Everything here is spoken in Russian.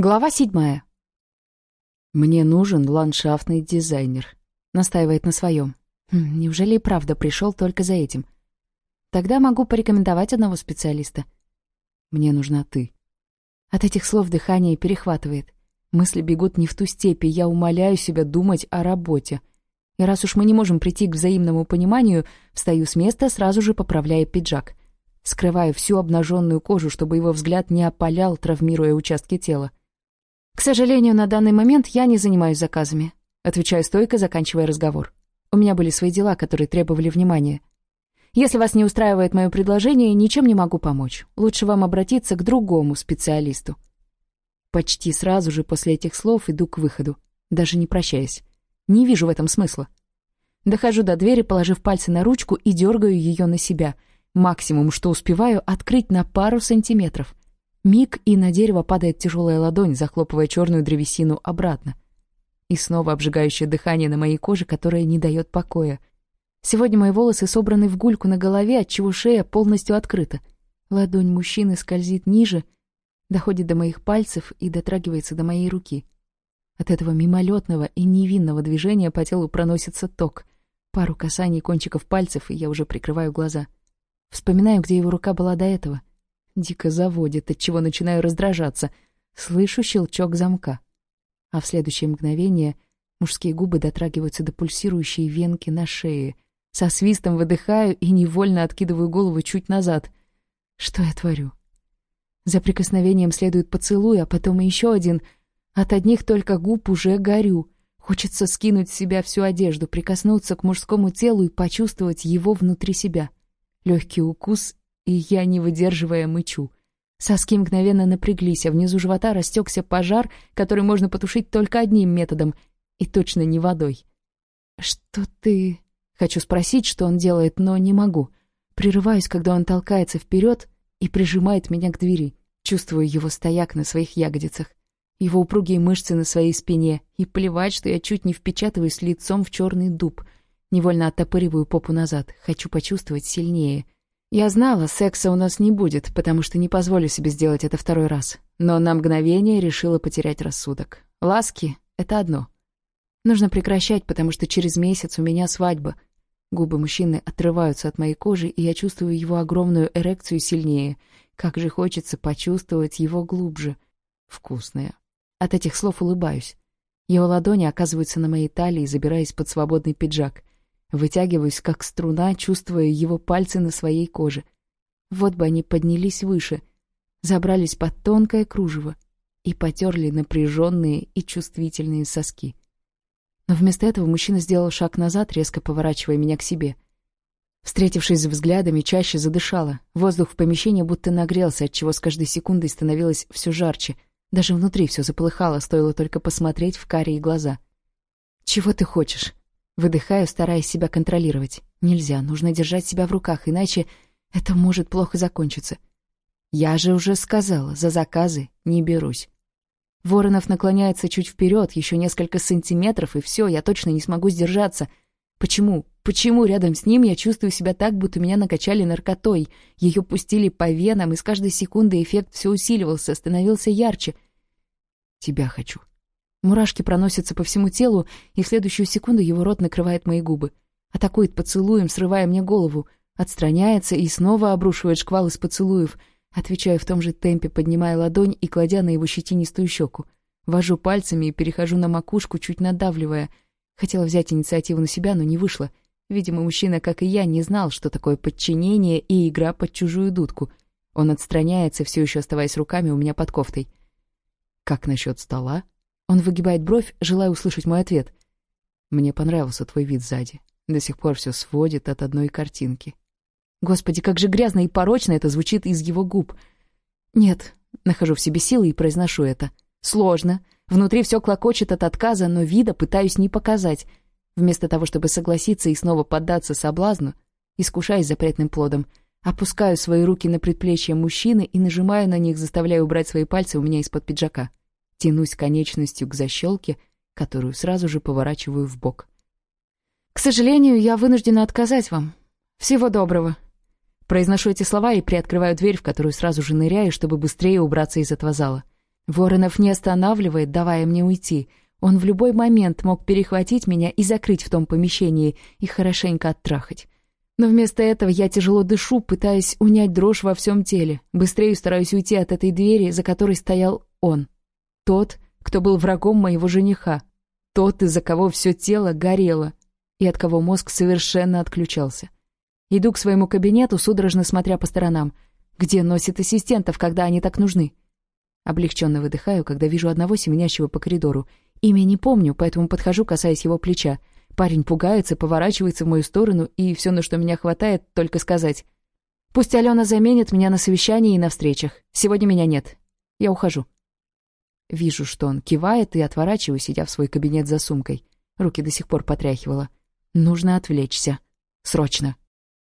Глава седьмая. «Мне нужен ландшафтный дизайнер», — настаивает на своем. «Хм, «Неужели и правда пришел только за этим? Тогда могу порекомендовать одного специалиста». «Мне нужна ты». От этих слов дыхание перехватывает. Мысли бегут не в ту степь, и я умоляю себя думать о работе. И раз уж мы не можем прийти к взаимному пониманию, встаю с места, сразу же поправляя пиджак. Скрываю всю обнаженную кожу, чтобы его взгляд не опалял, травмируя участки тела. К сожалению, на данный момент я не занимаюсь заказами. Отвечаю стойко, заканчивая разговор. У меня были свои дела, которые требовали внимания. Если вас не устраивает мое предложение, ничем не могу помочь. Лучше вам обратиться к другому специалисту. Почти сразу же после этих слов иду к выходу, даже не прощаясь. Не вижу в этом смысла. Дохожу до двери, положив пальцы на ручку и дергаю ее на себя. Максимум, что успеваю, открыть на пару сантиметров. Миг, и на дерево падает тяжелая ладонь, захлопывая черную древесину обратно. И снова обжигающее дыхание на моей коже, которое не дает покоя. Сегодня мои волосы собраны в гульку на голове, отчего шея полностью открыта. Ладонь мужчины скользит ниже, доходит до моих пальцев и дотрагивается до моей руки. От этого мимолетного и невинного движения по телу проносится ток. Пару касаний кончиков пальцев, и я уже прикрываю глаза. Вспоминаю, где его рука была до этого — дико заводит, отчего начинаю раздражаться. Слышу щелчок замка. А в следующее мгновение мужские губы дотрагиваются до пульсирующей венки на шее. Со свистом выдыхаю и невольно откидываю голову чуть назад. Что я творю? За прикосновением следует поцелуй, а потом и еще один. От одних только губ уже горю. Хочется скинуть с себя всю одежду, прикоснуться к мужскому телу и почувствовать его внутри себя. Легкий укус и я, не выдерживая, мычу. Соски мгновенно напряглись, а внизу живота растекся пожар, который можно потушить только одним методом, и точно не водой. «Что ты...» Хочу спросить, что он делает, но не могу. Прерываюсь, когда он толкается вперед и прижимает меня к двери. Чувствую его стояк на своих ягодицах, его упругие мышцы на своей спине, и плевать, что я чуть не впечатываюсь лицом в черный дуб. Невольно оттопыриваю попу назад, хочу почувствовать сильнее — я знала, секса у нас не будет, потому что не позволю себе сделать это второй раз. Но на мгновение решила потерять рассудок. Ласки — это одно. Нужно прекращать, потому что через месяц у меня свадьба. Губы мужчины отрываются от моей кожи, и я чувствую его огромную эрекцию сильнее. Как же хочется почувствовать его глубже. Вкусное. От этих слов улыбаюсь. Его ладони оказываются на моей талии, забираясь под свободный пиджак. Вытягиваюсь, как струна, чувствуя его пальцы на своей коже. Вот бы они поднялись выше, забрались под тонкое кружево и потерли напряженные и чувствительные соски. Но вместо этого мужчина сделал шаг назад, резко поворачивая меня к себе. Встретившись взглядами, чаще задышала. Воздух в помещении будто нагрелся, отчего с каждой секундой становилось все жарче. Даже внутри все заплыхало. стоило только посмотреть в карие глаза. «Чего ты хочешь?» Выдыхаю, стараясь себя контролировать. Нельзя, нужно держать себя в руках, иначе это может плохо закончиться. Я же уже сказала, за заказы не берусь. Воронов наклоняется чуть вперед, еще несколько сантиметров, и все, я точно не смогу сдержаться. Почему? Почему рядом с ним я чувствую себя так, будто меня накачали наркотой? Ее пустили по венам, и с каждой секунды эффект все усиливался, становился ярче. «Тебя хочу», Мурашки проносятся по всему телу, и в следующую секунду его рот накрывает мои губы. Атакует поцелуем, срывая мне голову. Отстраняется и снова обрушивает шквал из поцелуев. Отвечаю в том же темпе, поднимая ладонь и кладя на его щетинистую щеку. Вожу пальцами и перехожу на макушку, чуть надавливая. Хотела взять инициативу на себя, но не вышло. Видимо, мужчина, как и я, не знал, что такое подчинение и игра под чужую дудку. Он отстраняется, все еще оставаясь руками у меня под кофтой. «Как насчет стола?» Он выгибает бровь, желая услышать мой ответ. Мне понравился твой вид сзади. До сих пор все сводит от одной картинки. Господи, как же грязно и порочно это звучит из его губ. Нет, нахожу в себе силы и произношу это. Сложно. Внутри все клокочет от отказа, но вида пытаюсь не показать. Вместо того, чтобы согласиться и снова поддаться соблазну, искушаясь запретным плодом, опускаю свои руки на предплечье мужчины и нажимаю на них, заставляя убрать свои пальцы у меня из-под пиджака тянусь конечностью к защелке, которую сразу же поворачиваю в бок. «К сожалению, я вынуждена отказать вам. Всего доброго!» Произношу эти слова и приоткрываю дверь, в которую сразу же ныряю, чтобы быстрее убраться из этого зала. Воронов не останавливает, давая мне уйти. Он в любой момент мог перехватить меня и закрыть в том помещении, и хорошенько оттрахать. Но вместо этого я тяжело дышу, пытаясь унять дрожь во всем теле. Быстрее стараюсь уйти от этой двери, за которой стоял он. Тот, кто был врагом моего жениха. Тот, из-за кого все тело горело и от кого мозг совершенно отключался. Иду к своему кабинету, судорожно смотря по сторонам. Где носит ассистентов, когда они так нужны? Облегченно выдыхаю, когда вижу одного семенящего по коридору. Имя не помню, поэтому подхожу, касаясь его плеча. Парень пугается, поворачивается в мою сторону, и все, на что меня хватает, только сказать. «Пусть Алена заменит меня на совещании и на встречах. Сегодня меня нет. Я ухожу». Вижу, что он кивает и отворачиваюсь, сидя в свой кабинет за сумкой. Руки до сих пор потряхивала. Нужно отвлечься. Срочно.